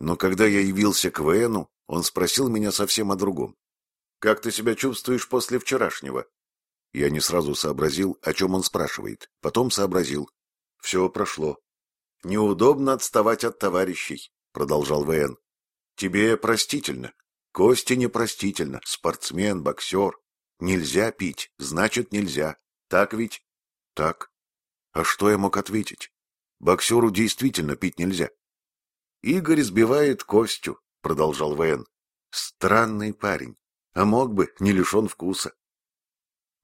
Но когда я явился к ВНу, он спросил меня совсем о другом. «Как ты себя чувствуешь после вчерашнего?» Я не сразу сообразил, о чем он спрашивает. Потом сообразил. Все прошло. «Неудобно отставать от товарищей», — продолжал ВН. «Тебе простительно. Кости непростительно. Спортсмен, боксер. Нельзя пить, значит нельзя. Так ведь?» «Так». А что я мог ответить? Боксеру действительно пить нельзя. «Игорь сбивает Костю», — продолжал ВН. «Странный парень, а мог бы, не лишен вкуса».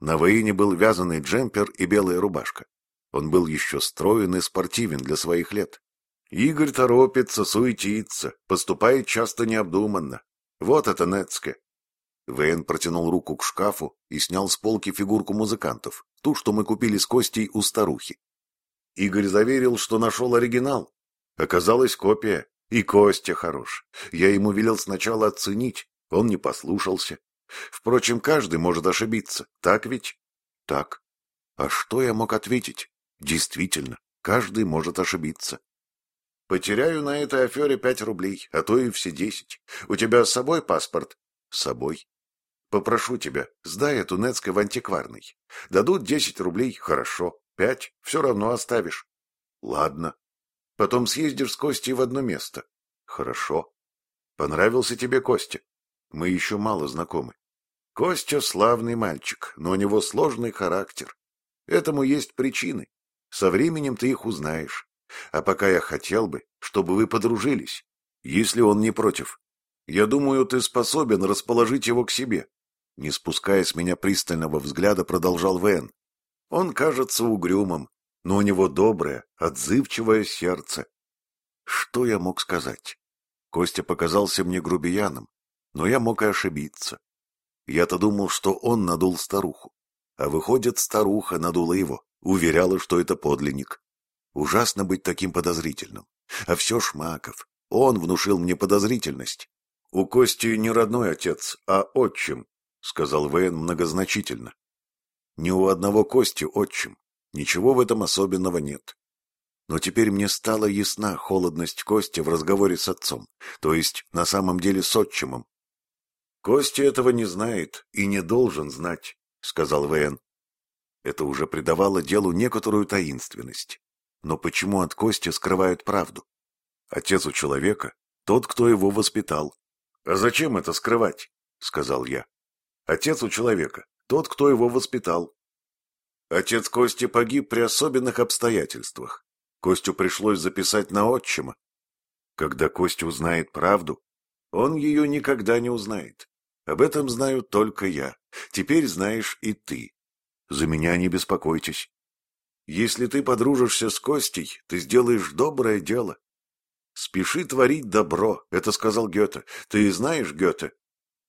На Ваине был вязаный джемпер и белая рубашка. Он был еще строен и спортивен для своих лет. Игорь торопится, суетится, поступает часто необдуманно. Вот это Нецке. Вейн протянул руку к шкафу и снял с полки фигурку музыкантов, ту, что мы купили с Костей у старухи. Игорь заверил, что нашел оригинал. Оказалась копия, и Костя хорош. Я ему велел сначала оценить, он не послушался. Впрочем, каждый может ошибиться, так ведь? Так. А что я мог ответить? Действительно, каждый может ошибиться. Потеряю на этой афере пять рублей, а то и все десять. У тебя с собой паспорт? С собой. Попрошу тебя, сдай эту Нецкой в антикварный. Дадут десять рублей, хорошо. Пять все равно оставишь. Ладно. Потом съездишь с Костей в одно место. Хорошо. Понравился тебе Костя? Мы еще мало знакомы. Костя славный мальчик, но у него сложный характер. Этому есть причины. Со временем ты их узнаешь. А пока я хотел бы, чтобы вы подружились, если он не против. Я думаю, ты способен расположить его к себе. Не спуская с меня пристального взгляда, продолжал Вен. Он кажется угрюмым, но у него доброе, отзывчивое сердце. Что я мог сказать? Костя показался мне грубияном, но я мог и ошибиться. Я-то думал, что он надул старуху. А выходит, старуха надула его, уверяла, что это подлинник. Ужасно быть таким подозрительным. А все Шмаков. Он внушил мне подозрительность. — У Кости не родной отец, а отчим, — сказал Вейн многозначительно. — Ни у одного Кости отчим. Ничего в этом особенного нет. Но теперь мне стала ясна холодность Кости в разговоре с отцом, то есть на самом деле с отчимом. Костя этого не знает и не должен знать. — сказал Вэн. Это уже придавало делу некоторую таинственность. Но почему от Кости скрывают правду? Отец у человека — тот, кто его воспитал. — А зачем это скрывать? — сказал я. Отец у человека — тот, кто его воспитал. Отец Кости погиб при особенных обстоятельствах. Костю пришлось записать на отчима. Когда Костя узнает правду, он ее никогда не узнает. Об этом знаю только я. Теперь знаешь и ты. За меня не беспокойтесь. Если ты подружишься с Костей, ты сделаешь доброе дело. Спеши творить добро, это сказал Гёте. Ты знаешь Гёте?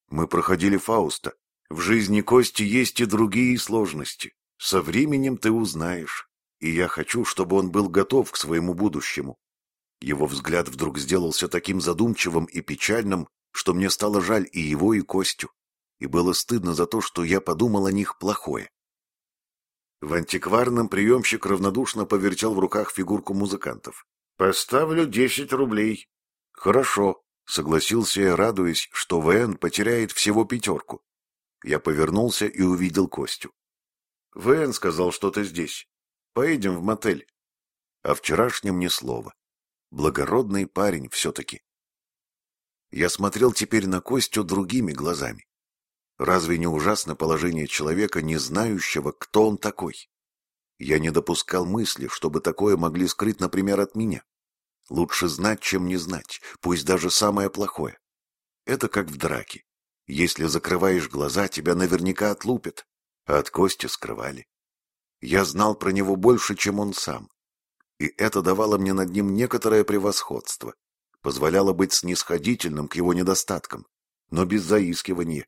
Мы проходили Фауста. В жизни Кости есть и другие сложности. Со временем ты узнаешь. И я хочу, чтобы он был готов к своему будущему. Его взгляд вдруг сделался таким задумчивым и печальным, что мне стало жаль и его, и Костю, и было стыдно за то, что я подумал о них плохое. В антикварном приемщик равнодушно повертел в руках фигурку музыкантов. «Поставлю десять рублей». «Хорошо», — согласился я, радуясь, что ВН потеряет всего пятерку. Я повернулся и увидел Костю. «ВН сказал, что ты здесь. Поедем в мотель». О вчерашнем ни слова. Благородный парень все-таки. Я смотрел теперь на Костю другими глазами. Разве не ужасно положение человека, не знающего, кто он такой? Я не допускал мысли, чтобы такое могли скрыть, например, от меня. Лучше знать, чем не знать, пусть даже самое плохое. Это как в драке. Если закрываешь глаза, тебя наверняка отлупят, а от Кости скрывали. Я знал про него больше, чем он сам. И это давало мне над ним некоторое превосходство позволяло быть снисходительным к его недостаткам, но без заискивания,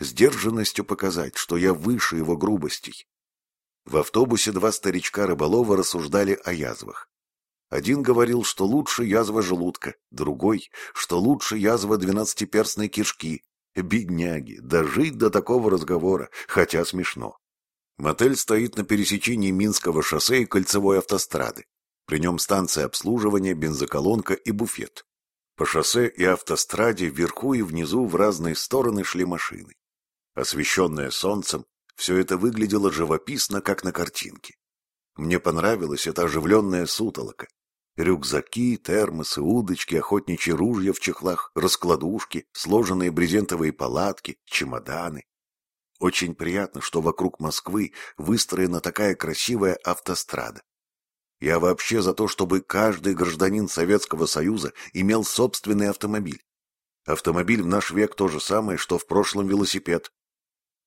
сдержанностью показать, что я выше его грубостей. В автобусе два старичка-рыболова рассуждали о язвах. Один говорил, что лучше язва желудка, другой, что лучше язва двенадцатиперстной кишки. Бедняги, дожить до такого разговора, хотя смешно. Мотель стоит на пересечении Минского шоссе и кольцевой автострады. При нем станция обслуживания, бензоколонка и буфет. По шоссе и автостраде вверху и внизу в разные стороны шли машины. Освещенное солнцем, все это выглядело живописно, как на картинке. Мне понравилась эта оживленная сутолока. Рюкзаки, термосы, удочки, охотничьи ружья в чехлах, раскладушки, сложенные брезентовые палатки, чемоданы. Очень приятно, что вокруг Москвы выстроена такая красивая автострада. Я вообще за то, чтобы каждый гражданин Советского Союза имел собственный автомобиль. Автомобиль в наш век то же самое, что в прошлом велосипед.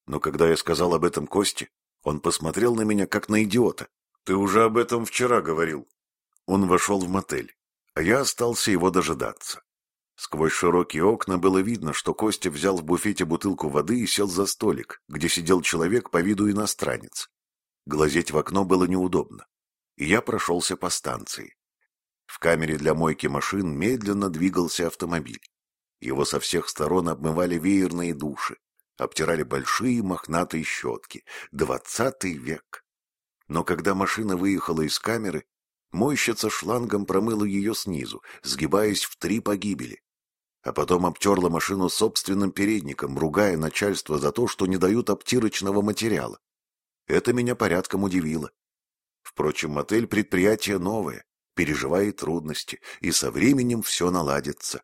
Но когда я сказал об этом Косте, он посмотрел на меня, как на идиота. «Ты уже об этом вчера говорил». Он вошел в мотель, а я остался его дожидаться. Сквозь широкие окна было видно, что Костя взял в буфете бутылку воды и сел за столик, где сидел человек по виду иностранец. Глазеть в окно было неудобно, и я прошелся по станции. В камере для мойки машин медленно двигался автомобиль. Его со всех сторон обмывали веерные души, обтирали большие мохнатые щетки. Двадцатый век. Но когда машина выехала из камеры, мойщица шлангом промыла ее снизу, сгибаясь в три погибели. А потом обтерла машину собственным передником, ругая начальство за то, что не дают обтирочного материала. Это меня порядком удивило. Впрочем, мотель — предприятие новое, переживает трудности, и со временем все наладится.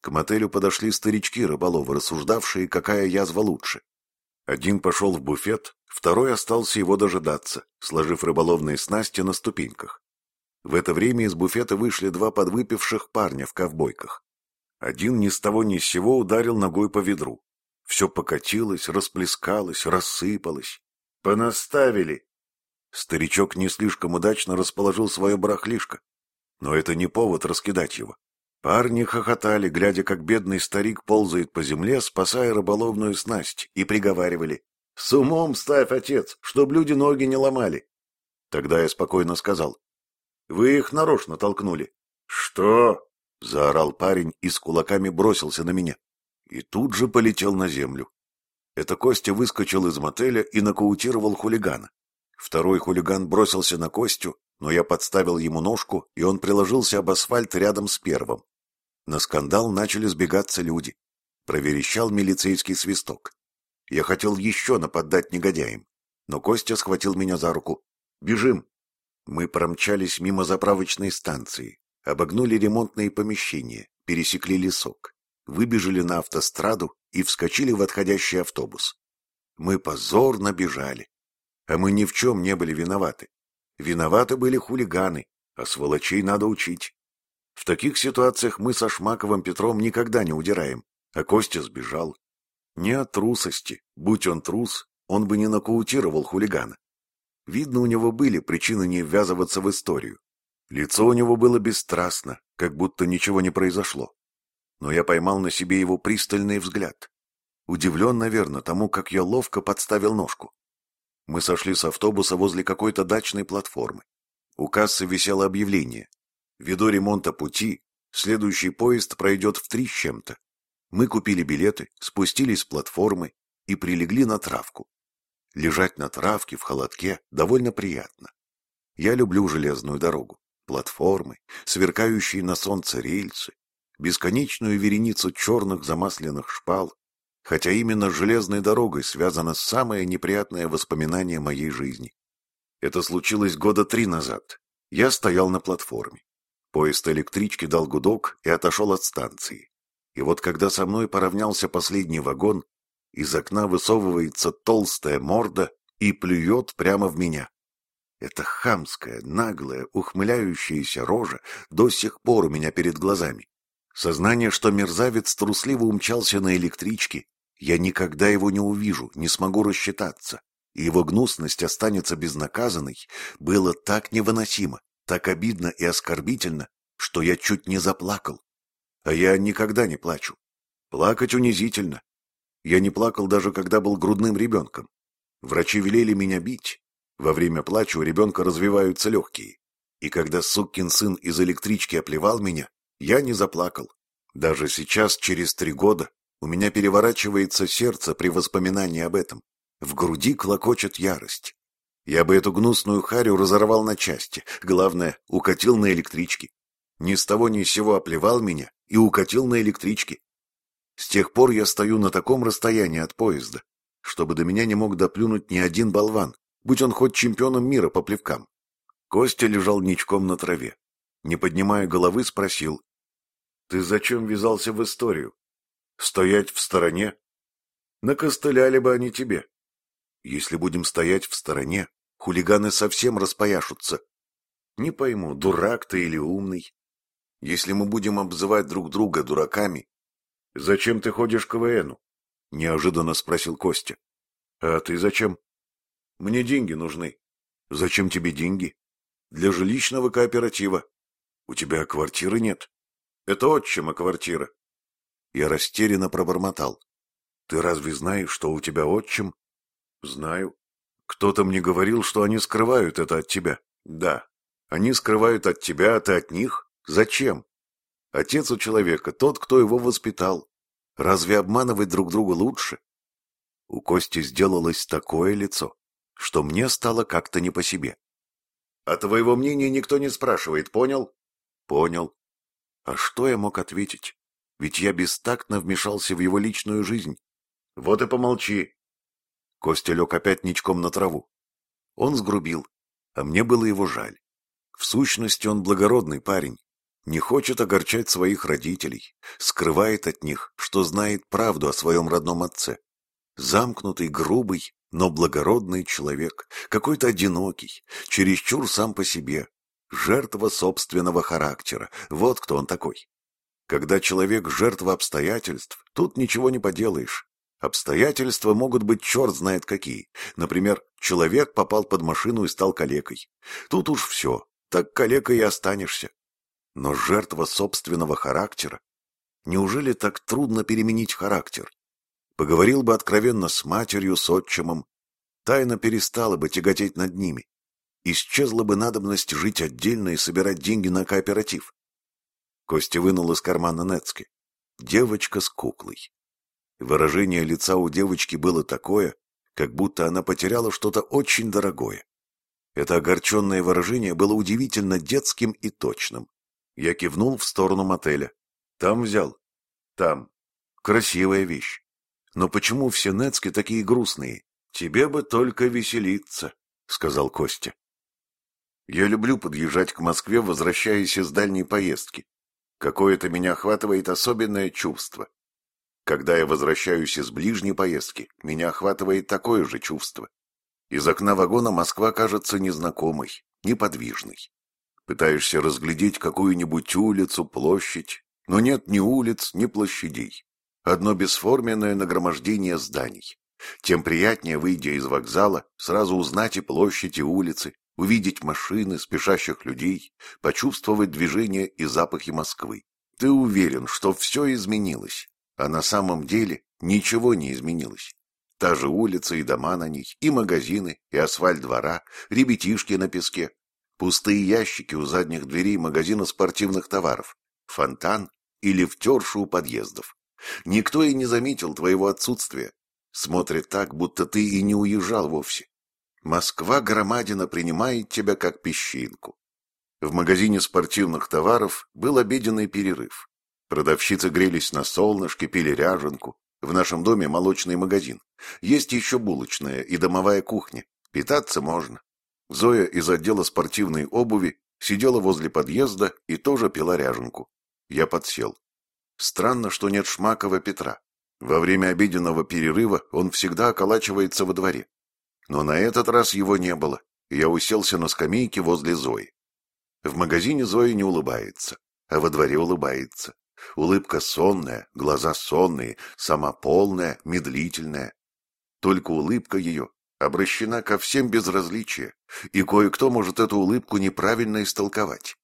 К мотелю подошли старички-рыболовы, рассуждавшие, какая язва лучше. Один пошел в буфет, второй остался его дожидаться, сложив рыболовные снасти на ступеньках. В это время из буфета вышли два подвыпивших парня в ковбойках. Один ни с того ни с сего ударил ногой по ведру. Все покатилось, расплескалось, рассыпалось. «Понаставили!» Старичок не слишком удачно расположил свое барахлишко. Но это не повод раскидать его. Парни хохотали, глядя, как бедный старик ползает по земле, спасая рыболовную снасть, и приговаривали. — С умом ставь, отец, чтоб люди ноги не ломали. Тогда я спокойно сказал. — Вы их нарочно толкнули. — Что? — заорал парень и с кулаками бросился на меня. И тут же полетел на землю. Это Костя выскочил из мотеля и нокаутировал хулигана. Второй хулиган бросился на Костю, но я подставил ему ножку, и он приложился об асфальт рядом с первым. На скандал начали сбегаться люди. Проверещал милицейский свисток. Я хотел еще нападать негодяям, но Костя схватил меня за руку. «Бежим!» Мы промчались мимо заправочной станции, обогнули ремонтные помещения, пересекли лесок, выбежали на автостраду и вскочили в отходящий автобус. Мы позорно бежали. А мы ни в чем не были виноваты. Виноваты были хулиганы, а сволочей надо учить. В таких ситуациях мы со Шмаковым Петром никогда не удираем, а Костя сбежал. Не от трусости, будь он трус, он бы не нокаутировал хулигана. Видно, у него были причины не ввязываться в историю. Лицо у него было бесстрастно, как будто ничего не произошло. Но я поймал на себе его пристальный взгляд. Удивлен, наверное, тому, как я ловко подставил ножку. Мы сошли с автобуса возле какой-то дачной платформы. У кассы висело объявление Ввиду ремонта пути, следующий поезд пройдет в три с чем-то. Мы купили билеты, спустились с платформы и прилегли на травку. Лежать на травке в холодке довольно приятно. Я люблю железную дорогу, платформы, сверкающие на солнце рельсы, бесконечную вереницу черных замасленных шпал, хотя именно с железной дорогой связано самое неприятное воспоминание моей жизни. Это случилось года три назад. Я стоял на платформе. Поезд электрички дал гудок и отошел от станции. И вот когда со мной поравнялся последний вагон, из окна высовывается толстая морда и плюет прямо в меня. Эта хамская, наглая, ухмыляющаяся рожа до сих пор у меня перед глазами. Сознание, что мерзавец трусливо умчался на электричке, я никогда его не увижу, не смогу рассчитаться, и его гнусность останется безнаказанной, было так невыносимо так обидно и оскорбительно, что я чуть не заплакал. А я никогда не плачу. Плакать унизительно. Я не плакал даже когда был грудным ребенком. Врачи велели меня бить. Во время плача у ребенка развиваются легкие. И когда сукин сын из электрички оплевал меня, я не заплакал. Даже сейчас, через три года, у меня переворачивается сердце при воспоминании об этом. В груди клокочет ярость. Я бы эту гнусную харю разорвал на части. Главное, укатил на электричке. Ни с того ни с сего оплевал меня и укатил на электричке. С тех пор я стою на таком расстоянии от поезда, чтобы до меня не мог доплюнуть ни один болван, будь он хоть чемпионом мира по плевкам. Костя лежал ничком на траве. Не поднимая головы, спросил. — Ты зачем ввязался в историю? Стоять в стороне? Накостыляли бы они тебе. Если будем стоять в стороне, хулиганы совсем распояшутся. Не пойму, дурак ты или умный. Если мы будем обзывать друг друга дураками... — Зачем ты ходишь к КВНу? — неожиданно спросил Костя. — А ты зачем? — Мне деньги нужны. — Зачем тебе деньги? — Для жилищного кооператива. — У тебя квартиры нет? — Это отчима квартира. Я растерянно пробормотал. — Ты разве знаешь, что у тебя отчим? — Знаю. Кто-то мне говорил, что они скрывают это от тебя. Да. Они скрывают от тебя, а ты от них? Зачем? Отец у человека тот, кто его воспитал. Разве обманывать друг друга лучше? У Кости сделалось такое лицо, что мне стало как-то не по себе. А твоего мнения никто не спрашивает, понял? Понял. А что я мог ответить? Ведь я бестактно вмешался в его личную жизнь. Вот и помолчи. Костя лег опять ничком на траву. Он сгрубил, а мне было его жаль. В сущности, он благородный парень, не хочет огорчать своих родителей, скрывает от них, что знает правду о своем родном отце. Замкнутый, грубый, но благородный человек, какой-то одинокий, чересчур сам по себе, жертва собственного характера, вот кто он такой. Когда человек жертва обстоятельств, тут ничего не поделаешь. Обстоятельства могут быть черт знает какие. Например, человек попал под машину и стал калекой. Тут уж все, так калекой и останешься. Но жертва собственного характера? Неужели так трудно переменить характер? Поговорил бы откровенно с матерью, с отчимом, тайна перестала бы тяготеть над ними. Исчезла бы надобность жить отдельно и собирать деньги на кооператив. Костя вынул из кармана Нецки. Девочка с куклой. Выражение лица у девочки было такое, как будто она потеряла что-то очень дорогое. Это огорченное выражение было удивительно детским и точным. Я кивнул в сторону мотеля. Там взял. Там. Красивая вещь. Но почему все Нецки такие грустные? Тебе бы только веселиться, сказал Костя. Я люблю подъезжать к Москве, возвращаясь из дальней поездки. Какое-то меня охватывает особенное чувство. Когда я возвращаюсь из ближней поездки, меня охватывает такое же чувство. Из окна вагона Москва кажется незнакомой, неподвижной. Пытаешься разглядеть какую-нибудь улицу, площадь, но нет ни улиц, ни площадей. Одно бесформенное нагромождение зданий. Тем приятнее, выйдя из вокзала, сразу узнать и площадь, и улицы, увидеть машины, спешащих людей, почувствовать движение и запахи Москвы. Ты уверен, что все изменилось, а на самом деле ничего не изменилось. Та же улица и дома на ней, и магазины, и асфальт двора, ребятишки на песке, Пустые ящики у задних дверей магазина спортивных товаров, фонтан или втерши у подъездов. Никто и не заметил твоего отсутствия. Смотрит так, будто ты и не уезжал вовсе. Москва громадина принимает тебя как песчинку. В магазине спортивных товаров был обеденный перерыв. Продавщицы грелись на солнышке, пили ряженку. В нашем доме молочный магазин. Есть еще булочная и домовая кухня. Питаться можно. Зоя из отдела спортивной обуви сидела возле подъезда и тоже пила ряженку. Я подсел. Странно, что нет Шмакова Петра. Во время обеденного перерыва он всегда околачивается во дворе. Но на этот раз его не было, и я уселся на скамейке возле Зои. В магазине Зоя не улыбается, а во дворе улыбается. Улыбка сонная, глаза сонные, сама полная, медлительная. Только улыбка ее обращена ко всем без различия, и кое-кто может эту улыбку неправильно истолковать.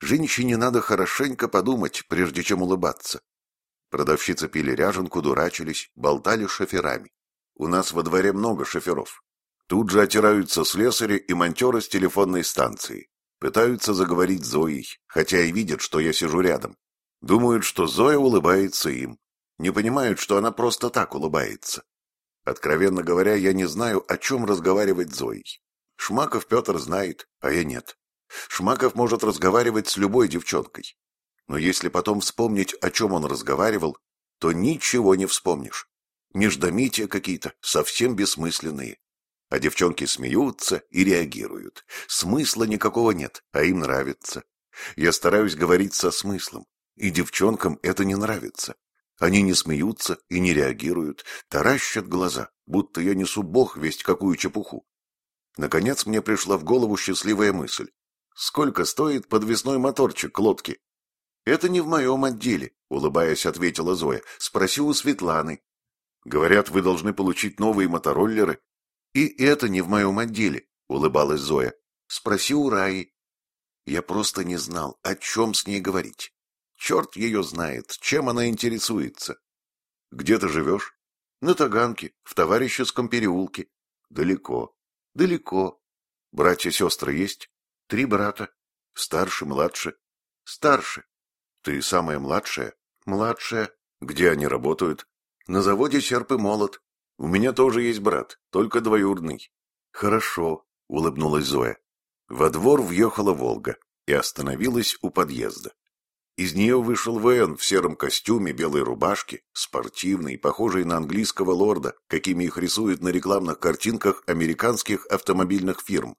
Женщине надо хорошенько подумать, прежде чем улыбаться. Продавщицы пили ряженку, дурачились, болтали шоферами. У нас во дворе много шоферов. Тут же отираются слесари и монтеры с телефонной станции. Пытаются заговорить Зоей, хотя и видят, что я сижу рядом. Думают, что Зоя улыбается им. Не понимают, что она просто так улыбается. Откровенно говоря, я не знаю, о чем разговаривать с Зоей. Шмаков Петр знает, а я нет. Шмаков может разговаривать с любой девчонкой. Но если потом вспомнить, о чем он разговаривал, то ничего не вспомнишь. Междометия какие-то, совсем бессмысленные. А девчонки смеются и реагируют. Смысла никакого нет, а им нравится. Я стараюсь говорить со смыслом, и девчонкам это не нравится. Они не смеются и не реагируют, таращат глаза, будто я несу бог весть какую чепуху. Наконец мне пришла в голову счастливая мысль. Сколько стоит подвесной моторчик к лодке? Это не в моем отделе, улыбаясь, ответила Зоя. Спроси у Светланы. Говорят, вы должны получить новые мотороллеры. И это не в моем отделе, улыбалась Зоя. Спроси у Раи. Я просто не знал, о чем с ней говорить. Черт ее знает, чем она интересуется. Где ты живешь? На Таганке, в товарищеском переулке. Далеко. Далеко. Братья-сестры есть? Три брата. Старше, младше. Старше. Ты самая младшая? Младшая. Где они работают? На заводе серп и молот. У меня тоже есть брат, только двоюродный. Хорошо, улыбнулась Зоя. Во двор въехала «Волга» и остановилась у подъезда. Из нее вышел Вэн в сером костюме, белой рубашке, спортивный, похожий на английского лорда, какими их рисуют на рекламных картинках американских автомобильных фирм.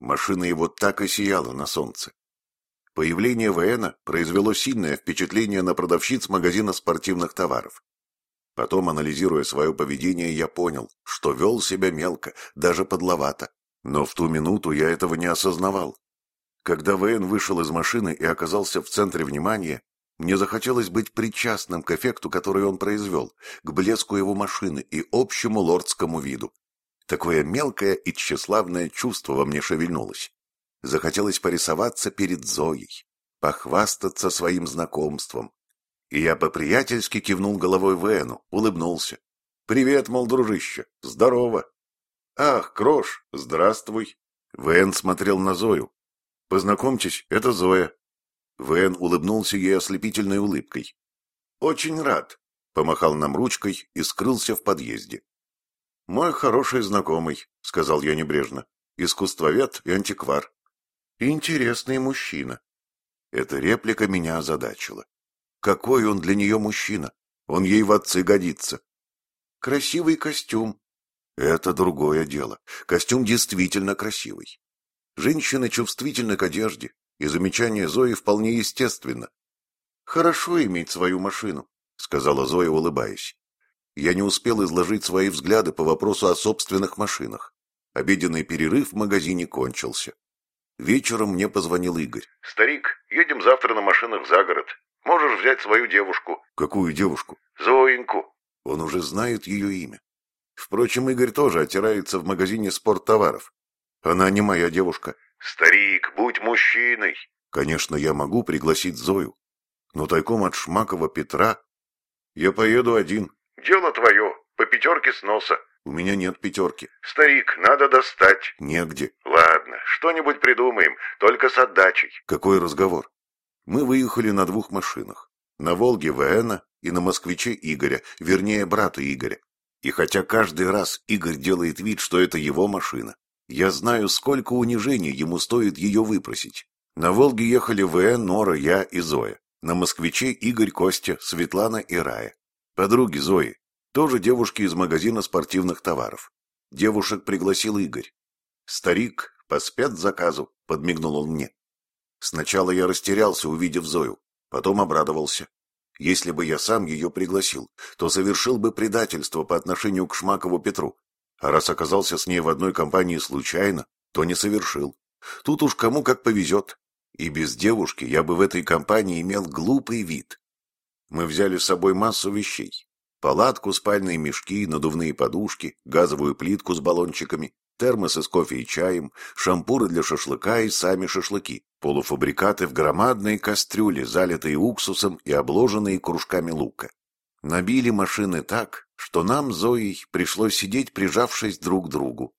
Машина его так и сияла на солнце. Появление Вэна произвело сильное впечатление на продавщиц магазина спортивных товаров. Потом, анализируя свое поведение, я понял, что вел себя мелко, даже подловато. Но в ту минуту я этого не осознавал. Когда Вейн вышел из машины и оказался в центре внимания, мне захотелось быть причастным к эффекту, который он произвел, к блеску его машины и общему лордскому виду. Такое мелкое и тщеславное чувство во мне шевельнулось. Захотелось порисоваться перед Зоей, похвастаться своим знакомством. И я по-приятельски кивнул головой Вену, улыбнулся. «Привет, мол, дружище, здорово!» «Ах, Крош, здравствуй!» Вен смотрел на Зою, Познакомьтесь, это Зоя. Вэн улыбнулся ей ослепительной улыбкой. Очень рад, помахал нам ручкой и скрылся в подъезде. Мой хороший знакомый, сказал я небрежно, искусствовед и антиквар. Интересный мужчина. Эта реплика меня озадачила. Какой он для нее мужчина? Он ей в отцы годится. Красивый костюм. Это другое дело. Костюм действительно красивый. Женщины чувствительны к одежде, и замечание Зои вполне естественно. «Хорошо иметь свою машину», — сказала Зоя, улыбаясь. Я не успел изложить свои взгляды по вопросу о собственных машинах. Обеденный перерыв в магазине кончился. Вечером мне позвонил Игорь. «Старик, едем завтра на машинах за город. Можешь взять свою девушку». «Какую девушку?» «Зоеньку». Он уже знает ее имя. Впрочем, Игорь тоже отирается в магазине спорттоваров. Она не моя девушка. Старик, будь мужчиной. Конечно, я могу пригласить Зою. Но тайком от Шмакова Петра я поеду один. Дело твое. По пятерке с носа. У меня нет пятерки. Старик, надо достать. Негде. Ладно, что-нибудь придумаем, только с отдачей. Какой разговор? Мы выехали на двух машинах. На «Волге» Вэна и на «Москвиче» Игоря, вернее, брата Игоря. И хотя каждый раз Игорь делает вид, что это его машина, я знаю, сколько унижений ему стоит ее выпросить. На «Волге» ехали В, Нора, я и Зоя. На «Москвиче» Игорь, Костя, Светлана и Рая. Подруги Зои. Тоже девушки из магазина спортивных товаров. Девушек пригласил Игорь. «Старик, по спецзаказу», — подмигнул он мне. Сначала я растерялся, увидев Зою, потом обрадовался. Если бы я сам ее пригласил, то совершил бы предательство по отношению к Шмакову Петру, а раз оказался с ней в одной компании случайно, то не совершил. Тут уж кому как повезет. И без девушки я бы в этой компании имел глупый вид. Мы взяли с собой массу вещей. Палатку, спальные мешки, надувные подушки, газовую плитку с баллончиками, термосы с кофе и чаем, шампуры для шашлыка и сами шашлыки, полуфабрикаты в громадные кастрюли, залитые уксусом и обложенные кружками лука. Набили машины так, что нам, Зоей, пришлось сидеть, прижавшись друг к другу.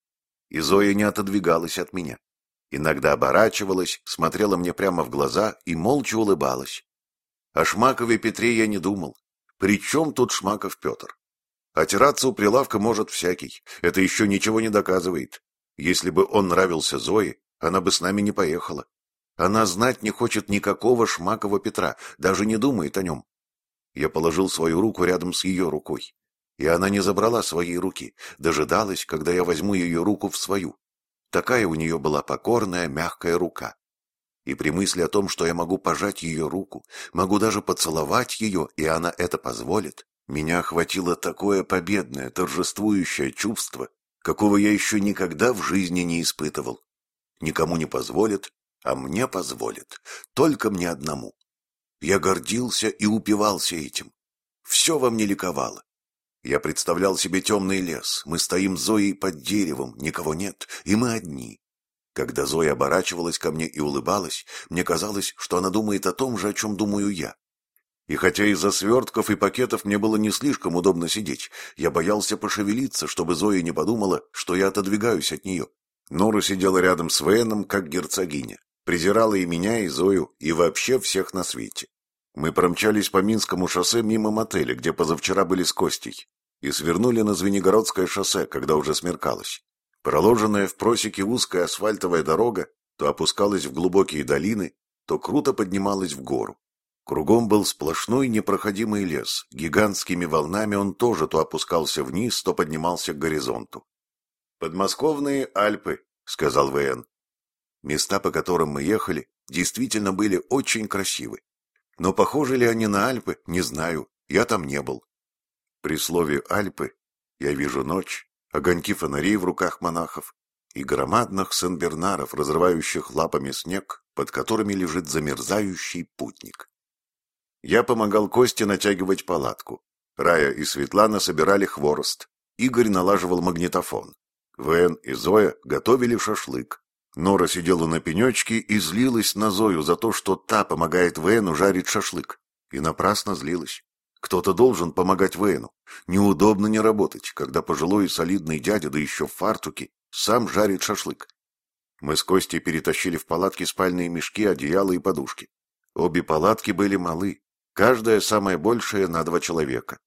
И Зоя не отодвигалась от меня. Иногда оборачивалась, смотрела мне прямо в глаза и молча улыбалась. О Шмакове Петре я не думал. При чем тут Шмаков Петр? Отираться у прилавка может всякий. Это еще ничего не доказывает. Если бы он нравился Зое, она бы с нами не поехала. Она знать не хочет никакого Шмакова Петра, даже не думает о нем. Я положил свою руку рядом с ее рукой. И она не забрала своей руки, дожидалась, когда я возьму ее руку в свою. Такая у нее была покорная, мягкая рука. И при мысли о том, что я могу пожать ее руку, могу даже поцеловать ее, и она это позволит, меня охватило такое победное, торжествующее чувство, какого я еще никогда в жизни не испытывал. Никому не позволит, а мне позволит, только мне одному. Я гордился и упивался этим. Все во мне ликовало. Я представлял себе темный лес, мы стоим с Зоей под деревом, никого нет, и мы одни. Когда Зоя оборачивалась ко мне и улыбалась, мне казалось, что она думает о том же, о чем думаю я. И хотя из-за свертков и пакетов мне было не слишком удобно сидеть, я боялся пошевелиться, чтобы Зоя не подумала, что я отодвигаюсь от нее. Нора сидела рядом с Веном, как герцогиня. Презирала и меня, и Зою, и вообще всех на свете. Мы промчались по Минскому шоссе мимо мотеля, где позавчера были с Костей и свернули на Звенигородское шоссе, когда уже смеркалось. Проложенная в просеке узкая асфальтовая дорога то опускалась в глубокие долины, то круто поднималась в гору. Кругом был сплошной непроходимый лес, гигантскими волнами он тоже то опускался вниз, то поднимался к горизонту. «Подмосковные Альпы», — сказал ВН. Места, по которым мы ехали, действительно были очень красивы. Но похожи ли они на Альпы, не знаю, я там не был. При слове «Альпы» я вижу ночь, огоньки фонарей в руках монахов и громадных сенбернаров, разрывающих лапами снег, под которыми лежит замерзающий путник. Я помогал Косте натягивать палатку. Рая и Светлана собирали хворост. Игорь налаживал магнитофон. Вен и Зоя готовили шашлык. Нора сидела на пенечке и злилась на Зою за то, что та помогает Вену жарить шашлык. И напрасно злилась. Кто-то должен помогать Вейну. Неудобно не работать, когда пожилой и солидный дядя, да еще в фартуке, сам жарит шашлык. Мы с Костей перетащили в палатки спальные мешки, одеяла и подушки. Обе палатки были малы, каждая самая большая на два человека.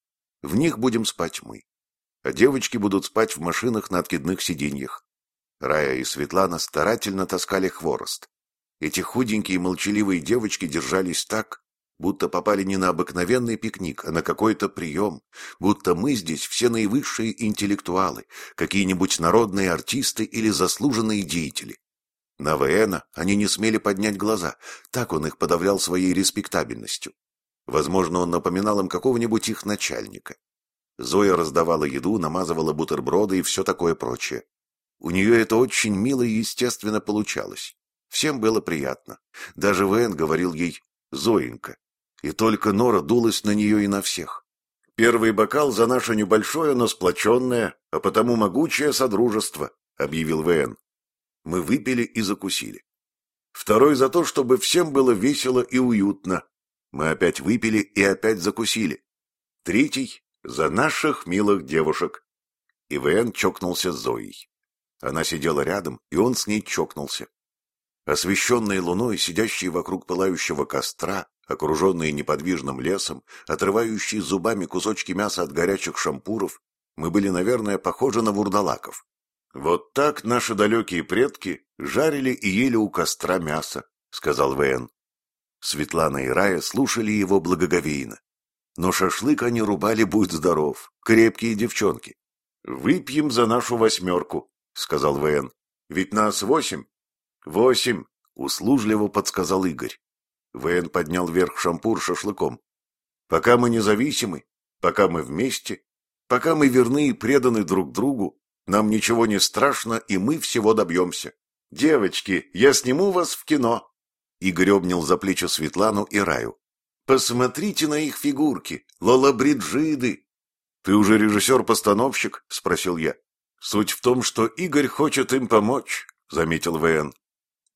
В них будем спать мы. А девочки будут спать в машинах на откидных сиденьях. Рая и Светлана старательно таскали хворост. Эти худенькие молчаливые девочки держались так, будто попали не на обыкновенный пикник, а на какой-то прием, будто мы здесь все наивысшие интеллектуалы, какие-нибудь народные артисты или заслуженные деятели. На ВНа они не смели поднять глаза, так он их подавлял своей респектабельностью. Возможно, он напоминал им какого-нибудь их начальника. Зоя раздавала еду, намазывала бутерброды и все такое прочее. У нее это очень мило и естественно получалось. Всем было приятно. Даже ВН говорил ей «Зоенька» и только Нора дулась на нее и на всех. «Первый бокал за наше небольшое, но сплоченное, а потому могучее содружество», — объявил ВН. Мы выпили и закусили. Второй за то, чтобы всем было весело и уютно. Мы опять выпили и опять закусили. Третий — за наших милых девушек. И ВН чокнулся с Зоей. Она сидела рядом, и он с ней чокнулся. Освещенные луной, сидящие вокруг пылающего костра, окруженные неподвижным лесом, отрывающие зубами кусочки мяса от горячих шампуров, мы были, наверное, похожи на вурдалаков. «Вот так наши далекие предки жарили и ели у костра мясо», — сказал ВН. Светлана и Рая слушали его благоговейно. Но шашлык они рубали, будь здоров, крепкие девчонки. «Выпьем за нашу восьмерку», — сказал ВН. «Ведь нас восемь». «Восемь», — услужливо подсказал Игорь. Вейн поднял вверх шампур шашлыком. «Пока мы независимы, пока мы вместе, пока мы верны и преданы друг другу, нам ничего не страшно, и мы всего добьемся. Девочки, я сниму вас в кино!» Игорь обнял за плечи Светлану и Раю. «Посмотрите на их фигурки, лолабриджиды!» «Ты уже режиссер-постановщик?» — спросил я. «Суть в том, что Игорь хочет им помочь», — заметил ВН.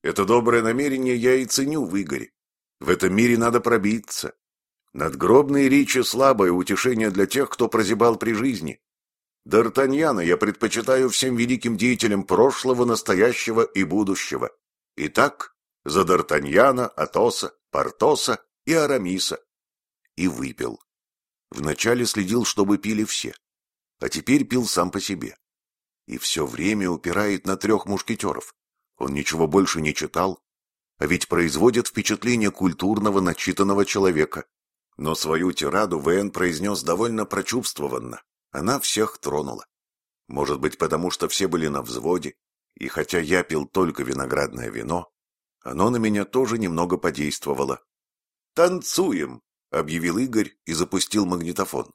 «Это доброе намерение я и ценю в Игоре. В этом мире надо пробиться. Надгробные речи — слабое утешение для тех, кто прозябал при жизни. Д'Артаньяна я предпочитаю всем великим деятелям прошлого, настоящего и будущего. Итак, за Д'Артаньяна, Атоса, Портоса и Арамиса. И выпил. Вначале следил, чтобы пили все, а теперь пил сам по себе. И все время упирает на трех мушкетеров. Он ничего больше не читал, а ведь производит впечатление культурного, начитанного человека. Но свою тираду ВН произнес довольно прочувствованно. Она всех тронула. Может быть, потому что все были на взводе, и хотя я пил только виноградное вино, оно на меня тоже немного подействовало. «Танцуем!» — объявил Игорь и запустил магнитофон.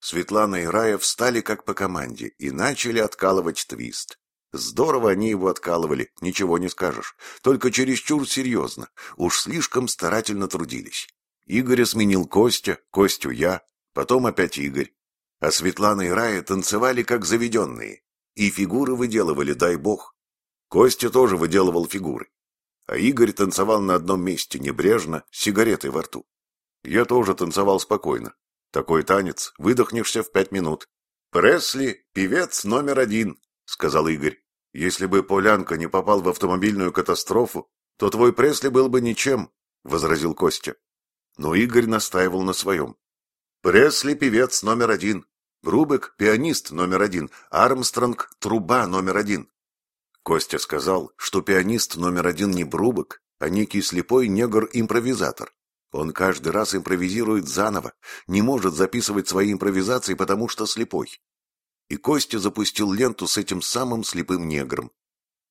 Светлана и Рая встали как по команде и начали откалывать твист. Здорово они его откалывали, ничего не скажешь. Только чересчур серьезно, уж слишком старательно трудились. Игоря сменил Костя, Костю я, потом опять Игорь. А Светлана и Рая танцевали как заведенные. И фигуры выделывали, дай бог. Костя тоже выделывал фигуры. А Игорь танцевал на одном месте, небрежно, с сигаретой во рту. Я тоже танцевал спокойно. Такой танец, выдохнешься в пять минут. «Пресли — певец номер один», — сказал Игорь. «Если бы Полянка не попал в автомобильную катастрофу, то твой Пресли был бы ничем», — возразил Костя. Но Игорь настаивал на своем. «Пресли — певец номер один, Брубек — пианист номер один, Армстронг — труба номер один». Костя сказал, что пианист номер один не Брубек, а некий слепой негр-импровизатор. Он каждый раз импровизирует заново, не может записывать свои импровизации, потому что слепой. И Костя запустил ленту с этим самым слепым негром.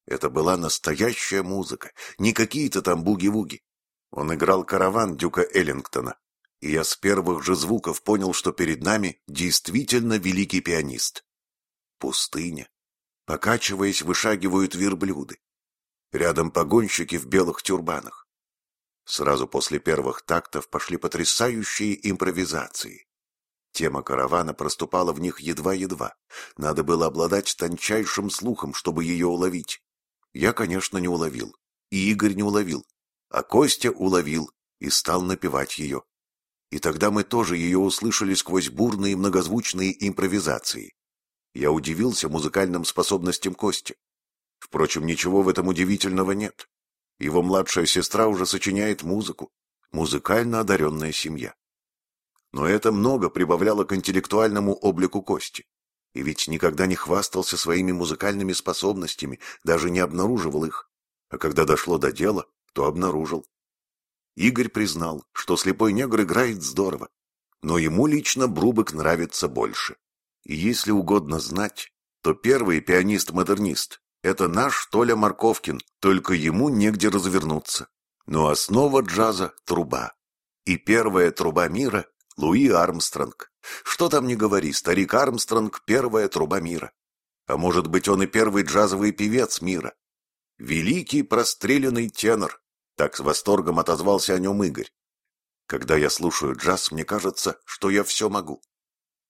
Это была настоящая музыка, не какие-то там буги-вуги. Он играл караван Дюка Эллингтона, и я с первых же звуков понял, что перед нами действительно великий пианист. Пустыня. Покачиваясь, вышагивают верблюды. Рядом погонщики в белых тюрбанах. Сразу после первых тактов пошли потрясающие импровизации. Тема каравана проступала в них едва-едва. Надо было обладать тончайшим слухом, чтобы ее уловить. Я, конечно, не уловил. И Игорь не уловил. А Костя уловил и стал напевать ее. И тогда мы тоже ее услышали сквозь бурные многозвучные импровизации. Я удивился музыкальным способностям Кости. Впрочем, ничего в этом удивительного нет. Его младшая сестра уже сочиняет музыку. Музыкально одаренная семья. Но это много прибавляло к интеллектуальному облику Кости. И ведь никогда не хвастался своими музыкальными способностями, даже не обнаруживал их. А когда дошло до дела, то обнаружил. Игорь признал, что слепой негр играет здорово, но ему лично Брубок нравится больше. И если угодно знать, то первый пианист-модернист это наш Толя Марковкин, только ему негде развернуться. Но основа джаза – труба. И первая труба мира – Луи Армстронг. Что там не говори, старик Армстронг – первая труба мира. А может быть, он и первый джазовый певец мира. Великий простреленный тенор. Так с восторгом отозвался о нем Игорь. Когда я слушаю джаз, мне кажется, что я все могу.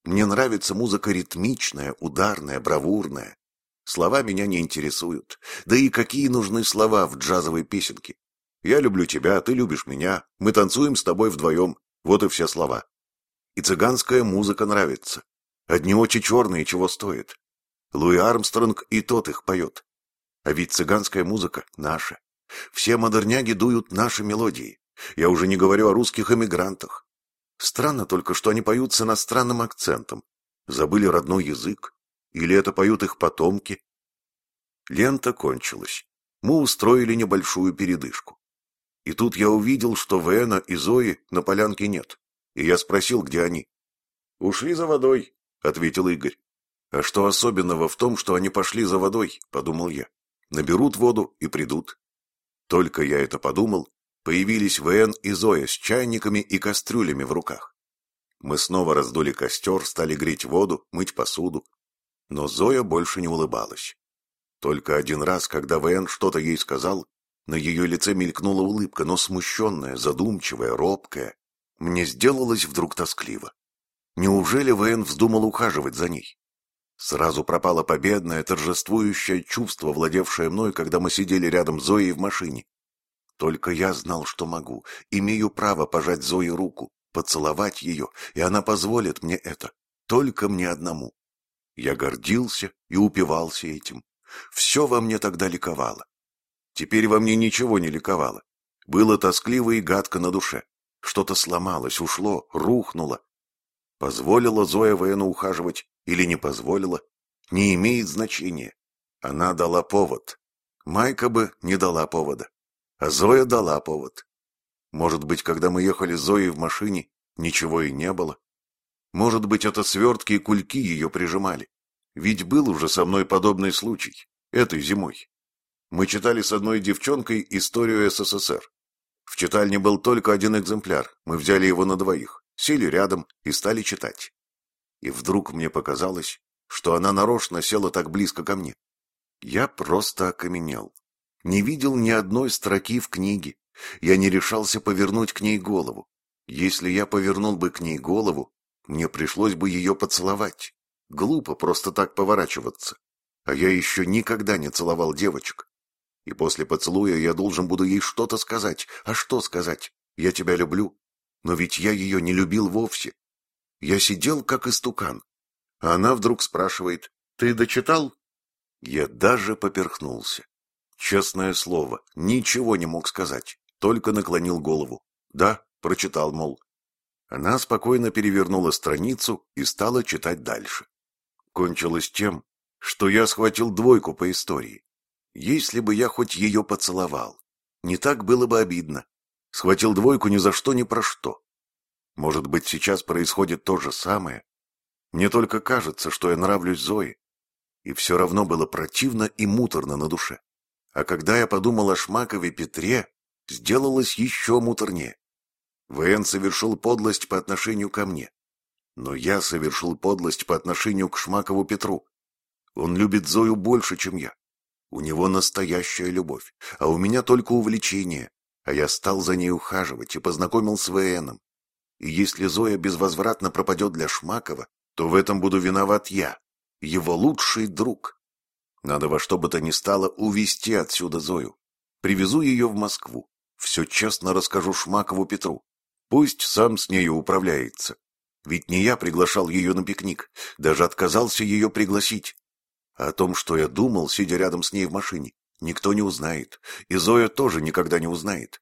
Мне нравится музыка ритмичная, ударная, бравурная. Слова меня не интересуют. Да и какие нужны слова в джазовой песенке? Я люблю тебя, ты любишь меня, мы танцуем с тобой вдвоем. Вот и все слова. И цыганская музыка нравится. Одни очи черные чего стоит. Луи Армстронг и тот их поет. А ведь цыганская музыка наша. Все модерняги дуют наши мелодии. Я уже не говорю о русских эмигрантах. Странно только, что они поют с иностранным акцентом. Забыли родной язык. Или это поют их потомки? Лента кончилась. Мы устроили небольшую передышку. И тут я увидел, что Вена и Зои на полянке нет. И я спросил, где они. «Ушли за водой», — ответил Игорь. «А что особенного в том, что они пошли за водой?» — подумал я. «Наберут воду и придут». Только я это подумал, появились Вен и Зоя с чайниками и кастрюлями в руках. Мы снова раздули костер, стали греть воду, мыть посуду. Но Зоя больше не улыбалась. Только один раз, когда Вэн что-то ей сказал, на ее лице мелькнула улыбка, но смущенная, задумчивая, робкая. Мне сделалось вдруг тоскливо. Неужели Вэн вздумал ухаживать за ней? Сразу пропало победное, торжествующее чувство, владевшее мной, когда мы сидели рядом с Зоей в машине. Только я знал, что могу, имею право пожать Зое руку, поцеловать ее, и она позволит мне это, только мне одному. Я гордился и упивался этим. Все во мне тогда ликовало. Теперь во мне ничего не ликовало. Было тоскливо и гадко на душе. Что-то сломалось, ушло, рухнуло. Позволила Зоя Вену ухаживать или не позволила, не имеет значения. Она дала повод. Майка бы не дала повода. А Зоя дала повод. Может быть, когда мы ехали с Зоей в машине, ничего и не было. Может быть, это свертки и кульки ее прижимали. Ведь был уже со мной подобный случай, этой зимой. Мы читали с одной девчонкой историю СССР. В читальне был только один экземпляр, мы взяли его на двоих, сели рядом и стали читать. И вдруг мне показалось, что она нарочно села так близко ко мне. Я просто окаменел. Не видел ни одной строки в книге. Я не решался повернуть к ней голову. Если я повернул бы к ней голову, мне пришлось бы ее поцеловать. Глупо просто так поворачиваться. А я еще никогда не целовал девочек. И после поцелуя я должен буду ей что-то сказать. А что сказать? Я тебя люблю. Но ведь я ее не любил вовсе. Я сидел как истукан. А она вдруг спрашивает, «Ты дочитал?» Я даже поперхнулся. Честное слово, ничего не мог сказать, только наклонил голову. «Да», прочитал, мол. Она спокойно перевернула страницу и стала читать дальше. Кончилось тем, что я схватил двойку по истории. Если бы я хоть ее поцеловал, не так было бы обидно. Схватил двойку ни за что, ни про что. Может быть, сейчас происходит то же самое? Мне только кажется, что я нравлюсь Зое. И все равно было противно и муторно на душе. А когда я подумал о Шмакове Петре, сделалось еще муторнее. ВН совершил подлость по отношению ко мне. Но я совершил подлость по отношению к Шмакову Петру. Он любит Зою больше, чем я. У него настоящая любовь, а у меня только увлечение. А я стал за ней ухаживать и познакомил с ВНом. И если Зоя безвозвратно пропадет для Шмакова, то в этом буду виноват я, его лучший друг. Надо во что бы то ни стало увезти отсюда Зою. Привезу ее в Москву. Все честно расскажу Шмакову Петру. Пусть сам с нею управляется. Ведь не я приглашал ее на пикник, даже отказался ее пригласить. А о том, что я думал, сидя рядом с ней в машине, никто не узнает, и Зоя тоже никогда не узнает.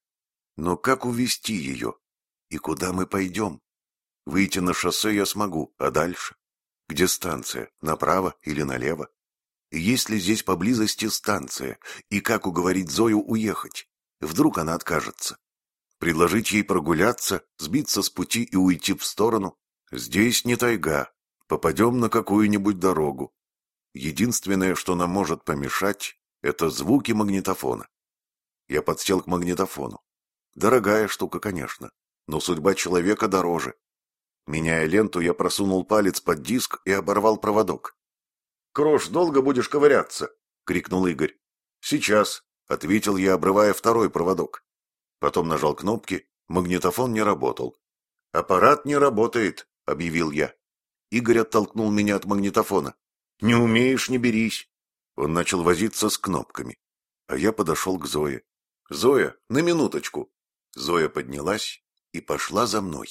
Но как увести ее? И куда мы пойдем? Выйти на шоссе я смогу, а дальше? Где станция? Направо или налево? Есть ли здесь поблизости станция? И как уговорить Зою уехать? Вдруг она откажется? Предложить ей прогуляться, сбиться с пути и уйти в сторону? Здесь не тайга. Попадем на какую-нибудь дорогу. Единственное, что нам может помешать, это звуки магнитофона. Я подсел к магнитофону. Дорогая штука, конечно, но судьба человека дороже. Меняя ленту, я просунул палец под диск и оборвал проводок. «Крош, долго будешь ковыряться?» — крикнул Игорь. «Сейчас», — ответил я, обрывая второй проводок. Потом нажал кнопки, магнитофон не работал. «Аппарат не работает», — объявил я. Игорь оттолкнул меня от магнитофона. «Не умеешь, не берись». Он начал возиться с кнопками. А я подошел к Зое. «Зоя, на минуточку». Зоя поднялась и пошла за мной.